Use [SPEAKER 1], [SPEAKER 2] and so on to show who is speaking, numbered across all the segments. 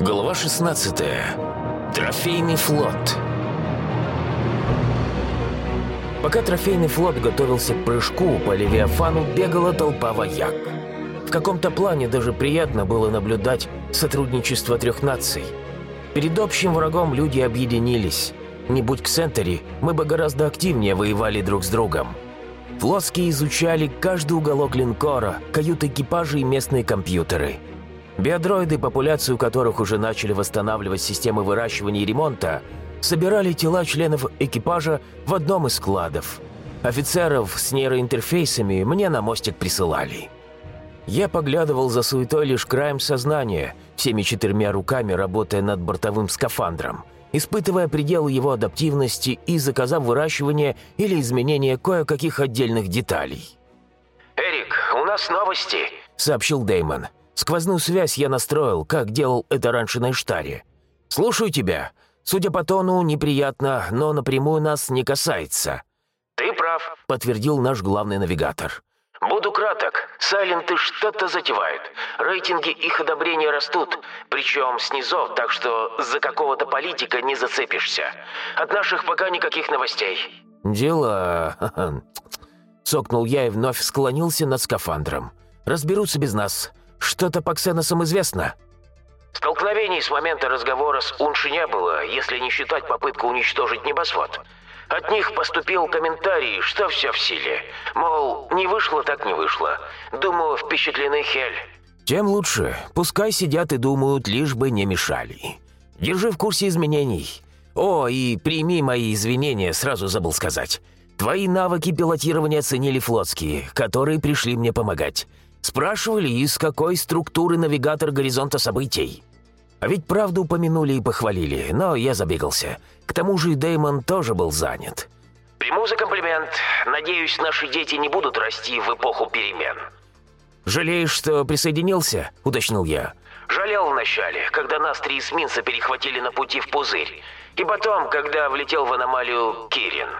[SPEAKER 1] Глава 16. Трофейный флот. Пока трофейный флот готовился к прыжку, по Левиафану бегала толпа вояк. В каком-то плане даже приятно было наблюдать сотрудничество трех наций. Перед общим врагом люди объединились. Не будь Ксентери, мы бы гораздо активнее воевали друг с другом. Флотские изучали каждый уголок линкора, каюты экипажа и местные компьютеры – Биодроиды, популяцию которых уже начали восстанавливать системы выращивания и ремонта, собирали тела членов экипажа в одном из складов. Офицеров с нейроинтерфейсами мне на мостик присылали. Я поглядывал за суетой лишь краем сознания, всеми четырьмя руками работая над бортовым скафандром, испытывая пределы его адаптивности и заказав выращивание или изменение кое-каких отдельных деталей.
[SPEAKER 2] «Эрик, у нас новости», —
[SPEAKER 1] сообщил Деймон. Сквозную связь я настроил, как делал это раньше на Иштаре. Слушаю тебя. Судя по тону, неприятно, но напрямую нас не касается».
[SPEAKER 2] «Ты прав», —
[SPEAKER 1] подтвердил наш главный навигатор.
[SPEAKER 2] «Буду краток. Сайленты что-то затевают. Рейтинги их одобрения растут, причем снизу, так что за какого-то политика не зацепишься. От наших пока никаких новостей».
[SPEAKER 1] «Дело...» Цокнул я и вновь склонился над скафандром. «Разберутся без нас. Что-то по ксеносам известно?»
[SPEAKER 2] «Столкновений с момента разговора с Унши не было, если не считать попытку уничтожить небосвод. От них поступил комментарий, что все в силе. Мол, не вышло так не вышло. Думаю, впечатлены Хель».
[SPEAKER 1] «Тем лучше. Пускай сидят и думают, лишь бы не мешали. Держи в курсе изменений. О, и прими мои извинения, сразу забыл сказать. Твои навыки пилотирования оценили флотские, которые пришли мне помогать. Спрашивали, из какой структуры навигатор горизонта событий. А ведь правду упомянули и похвалили, но я забегался. К тому же и Дэймон тоже был занят.
[SPEAKER 2] «Приму за комплимент. Надеюсь, наши дети не будут расти в эпоху перемен».
[SPEAKER 1] «Жалеешь, что присоединился?» – уточнил я.
[SPEAKER 2] «Жалел вначале, когда нас три эсминца перехватили на пути в пузырь. И потом, когда влетел в аномалию Кирин».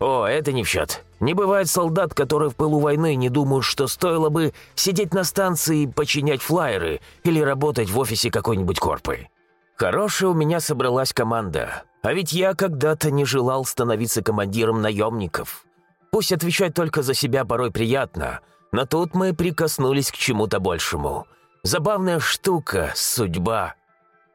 [SPEAKER 1] «О, это не в счет. Не бывает солдат, которые в пылу войны не думают, что стоило бы сидеть на станции и починять флайеры или работать в офисе какой-нибудь корпы. Хорошая у меня собралась команда. А ведь я когда-то не желал становиться командиром наемников. Пусть отвечать только за себя порой приятно, но тут мы прикоснулись к чему-то большему. Забавная штука, судьба.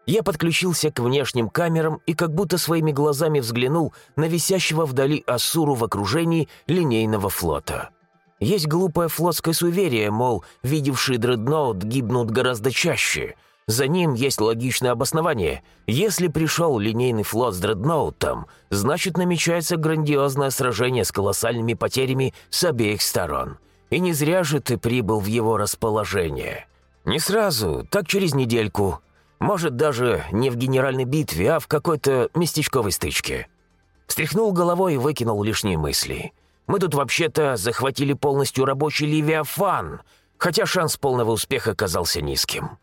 [SPEAKER 1] Я подключился к внешним камерам и как будто своими глазами взглянул на висящего вдали Асуру в окружении линейного флота. Есть глупое флотское суеверие, мол, видевшие дредноут гибнут гораздо чаще. За ним есть логичное обоснование. Если пришел линейный флот с дредноутом, значит намечается грандиозное сражение с колоссальными потерями с обеих сторон. И не зря же ты прибыл в его расположение. Не сразу, так через недельку, может, даже не в генеральной битве, а в какой-то местечковой стычке. Встряхнул головой и выкинул лишние мысли. Мы тут вообще-то захватили полностью рабочий Левиафан, хотя шанс полного успеха казался низким.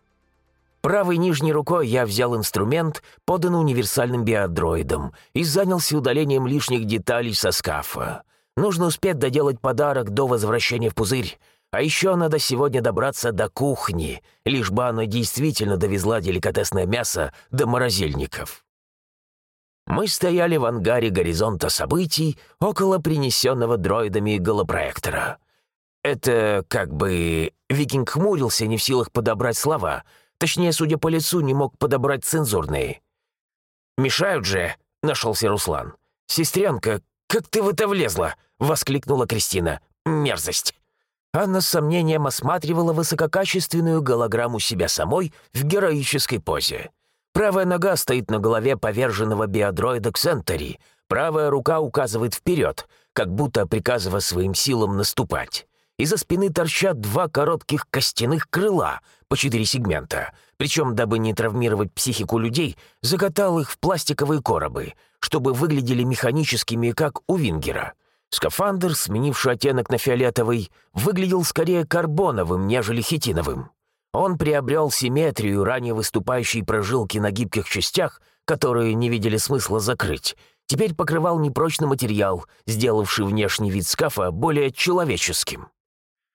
[SPEAKER 1] Правой нижней рукой я взял инструмент, поданный универсальным биодроидом, и занялся удалением лишних деталей со скафа. Нужно успеть доделать подарок до возвращения в пузырь, а еще надо сегодня добраться до кухни, лишь бы она действительно довезла деликатесное мясо до морозильников. Мы стояли в ангаре горизонта событий около принесенного дроидами голопроектора. Это как бы... Викинг хмурился, не в силах подобрать слова. Точнее, судя по лицу, не мог подобрать цензурные. «Мешают же!» — нашелся Руслан. «Сестренка, как ты в это влезла?» — воскликнула Кристина. «Мерзость!» Анна с сомнением осматривала высококачественную голограмму себя самой в героической позе. Правая нога стоит на голове поверженного биодроида Ксентери, правая рука указывает вперед, как будто приказывая своим силам наступать. Из-за спины торчат два коротких костяных крыла по четыре сегмента, причем, дабы не травмировать психику людей, закатал их в пластиковые коробы, чтобы выглядели механическими, как у Вингера — Скафандр, сменивший оттенок на фиолетовый, выглядел скорее карбоновым, нежели хитиновым. Он приобрел симметрию ранее выступающей прожилки на гибких частях, которые не видели смысла закрыть. Теперь покрывал непрочный материал, сделавший внешний вид скафа более человеческим.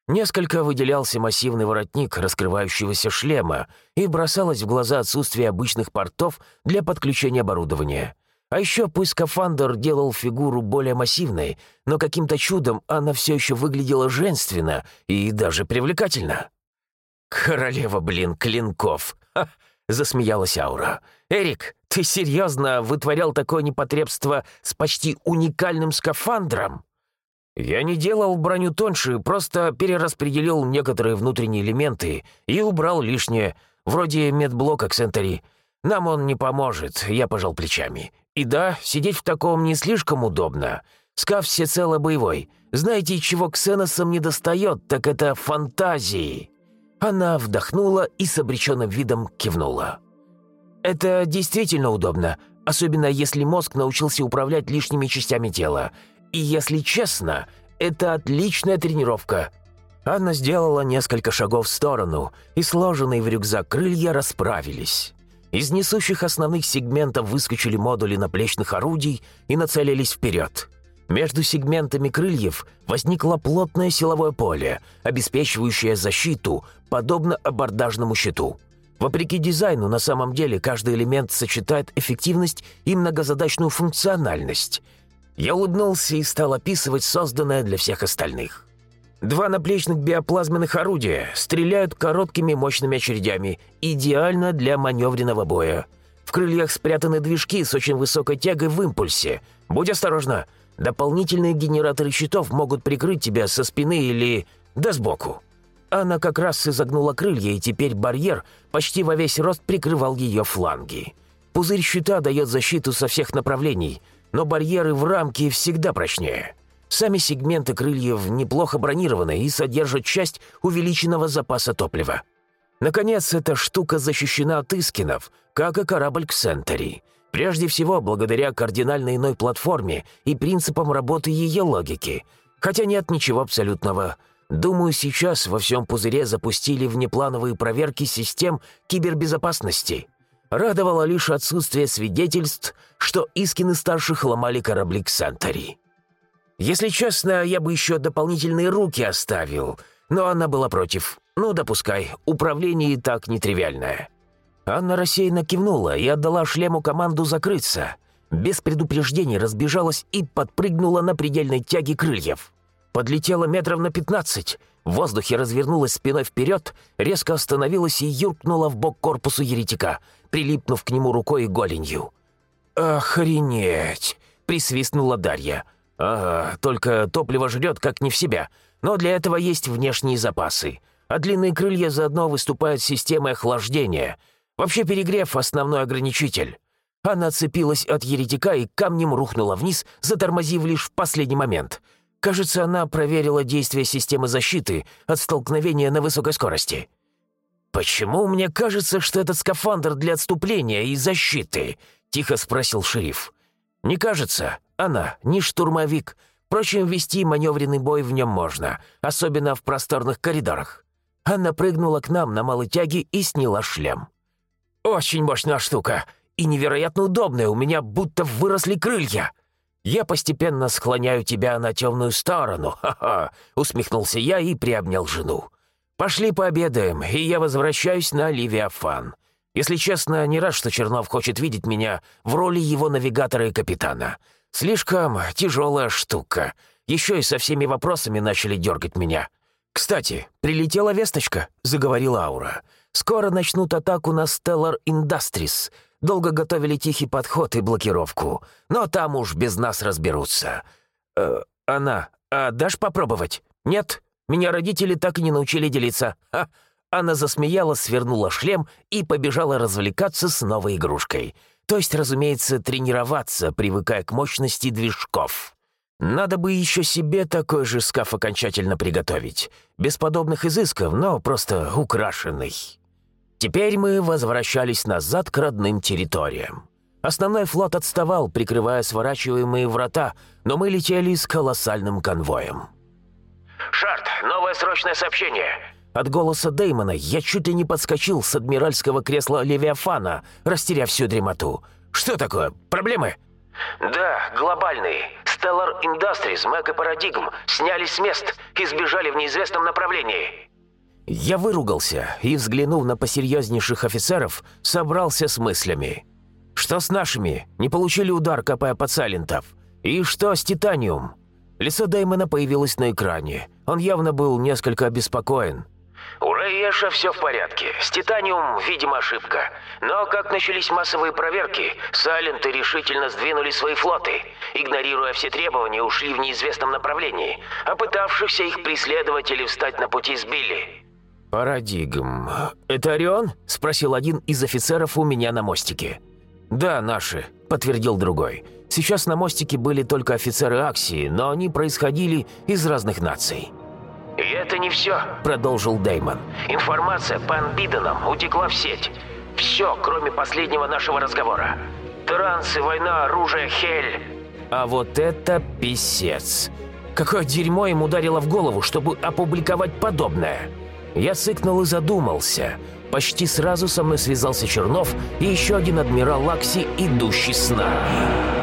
[SPEAKER 1] Несколько выделялся массивный воротник раскрывающегося шлема и бросалось в глаза отсутствие обычных портов для подключения оборудования. А еще пусть скафандр делал фигуру более массивной, но каким-то чудом она все еще выглядела женственно и даже привлекательно. «Королева, блин, клинков!» Засмеялась Аура. «Эрик, ты серьезно вытворял такое непотребство с почти уникальным скафандром?» «Я не делал броню тоньше, просто перераспределил некоторые внутренние элементы и убрал лишнее, вроде медблока Ксентери. Нам он не поможет», — я пожал плечами. «И да, сидеть в таком не слишком удобно. Скаф всецело боевой. Знаете, чего ксеносам не достает, так это фантазии». Она вдохнула и с обреченным видом кивнула. «Это действительно удобно, особенно если мозг научился управлять лишними частями тела. И если честно, это отличная тренировка». Анна сделала несколько шагов в сторону, и сложенные в рюкзак крылья расправились. Из несущих основных сегментов выскочили модули наплечных орудий и нацелились вперед. Между сегментами крыльев возникло плотное силовое поле, обеспечивающее защиту, подобно абордажному щиту. Вопреки дизайну, на самом деле каждый элемент сочетает эффективность и многозадачную функциональность. Я улыбнулся и стал описывать созданное для всех остальных. Два наплечных биоплазменных орудия стреляют короткими мощными очередями, идеально для маневренного боя. В крыльях спрятаны движки с очень высокой тягой в импульсе. Будь осторожна, дополнительные генераторы щитов могут прикрыть тебя со спины или... да сбоку. Она как раз изогнула крылья, и теперь барьер почти во весь рост прикрывал ее фланги. Пузырь щита дает защиту со всех направлений, но барьеры в рамке всегда прочнее. Сами сегменты крыльев неплохо бронированы и содержат часть увеличенного запаса топлива. Наконец, эта штука защищена от искинов, как и корабль Ксентери. Прежде всего, благодаря кардинально иной платформе и принципам работы ее логики. Хотя нет ничего абсолютного. Думаю, сейчас во всем пузыре запустили внеплановые проверки систем кибербезопасности. Радовало лишь отсутствие свидетельств, что искины старших ломали корабли Ксентери. Если честно, я бы еще дополнительные руки оставил, но она была против. Ну, допускай, управление и так нетривиальное. Анна рассеянно кивнула и отдала шлему команду закрыться. Без предупреждений разбежалась и подпрыгнула на предельной тяге крыльев. Подлетела метров на пятнадцать, в воздухе развернулась спиной вперед, резко остановилась и юркнула в бок корпусу еретика, прилипнув к нему рукой и голенью. «Охренеть!» — присвистнула Дарья. «Ага, только топливо жрет как не в себя, но для этого есть внешние запасы. А длинные крылья заодно выступают системой охлаждения. Вообще перегрев — основной ограничитель». Она отцепилась от еретика и камнем рухнула вниз, затормозив лишь в последний момент. Кажется, она проверила действие системы защиты от столкновения на высокой скорости. «Почему мне кажется, что этот скафандр для отступления и защиты?» — тихо спросил шериф. «Не кажется. Она не штурмовик. Впрочем, вести маневренный бой в нем можно, особенно в просторных коридорах». Она прыгнула к нам на малой тяге и сняла шлем. «Очень мощная штука и невероятно удобная, у меня будто выросли крылья. Я постепенно склоняю тебя на темную сторону, ха-ха», — усмехнулся я и приобнял жену. «Пошли пообедаем, и я возвращаюсь на Ливиафан. Если честно, не рад, что Чернов хочет видеть меня в роли его навигатора и капитана. Слишком тяжелая штука. Еще и со всеми вопросами начали дергать меня. «Кстати, прилетела весточка», — заговорила Аура. «Скоро начнут атаку на Stellar Industries. Долго готовили тихий подход и блокировку. Но там уж без нас разберутся». «Э, «Она, а дашь попробовать?» «Нет, меня родители так и не научили делиться». Ха. Она засмеялась, свернула шлем и побежала развлекаться с новой игрушкой. То есть, разумеется, тренироваться, привыкая к мощности движков. Надо бы еще себе такой же скаф окончательно приготовить. Без подобных изысков, но просто украшенный. Теперь мы возвращались назад к родным территориям. Основной флот отставал, прикрывая сворачиваемые врата, но мы летели с колоссальным конвоем.
[SPEAKER 2] «Шарт, новое срочное сообщение!»
[SPEAKER 1] От голоса Деймона я чуть ли не подскочил с адмиральского кресла Левиафана, растеряв всю дремоту. «Что такое? Проблемы?»
[SPEAKER 2] «Да, глобальные. Stellar Industries, Mac и Paradigm снялись с мест и сбежали в неизвестном направлении».
[SPEAKER 1] Я выругался и, взглянув на посерьезнейших офицеров, собрался с мыслями. Что с нашими? Не получили удар, копая под Сайлентов? И что с Титаниум? Лицо Дэймона появилось на экране. Он явно был несколько обеспокоен.
[SPEAKER 2] У Рейеша все в порядке. С Титаниум, видимо, ошибка. Но как начались массовые проверки, Сайленты решительно сдвинули свои флоты. Игнорируя все требования, ушли в неизвестном направлении. А пытавшихся их преследователей встать на пути сбили.
[SPEAKER 1] «Парадигм. Это Орион?» – спросил один из офицеров у меня на мостике. «Да, наши», – подтвердил другой. «Сейчас на мостике были только офицеры Аксии, но они происходили из разных наций».
[SPEAKER 2] «И это не все», –
[SPEAKER 1] продолжил Деймон.
[SPEAKER 2] «Информация по анбиданам утекла в сеть. Все, кроме последнего нашего разговора. Трансы, война, оружие, хель».
[SPEAKER 1] «А вот это писец! Какое дерьмо им ударило в голову, чтобы опубликовать подобное!» Я сыкнул и задумался. Почти сразу со мной связался Чернов и еще один адмирал Лакси, идущий с нами.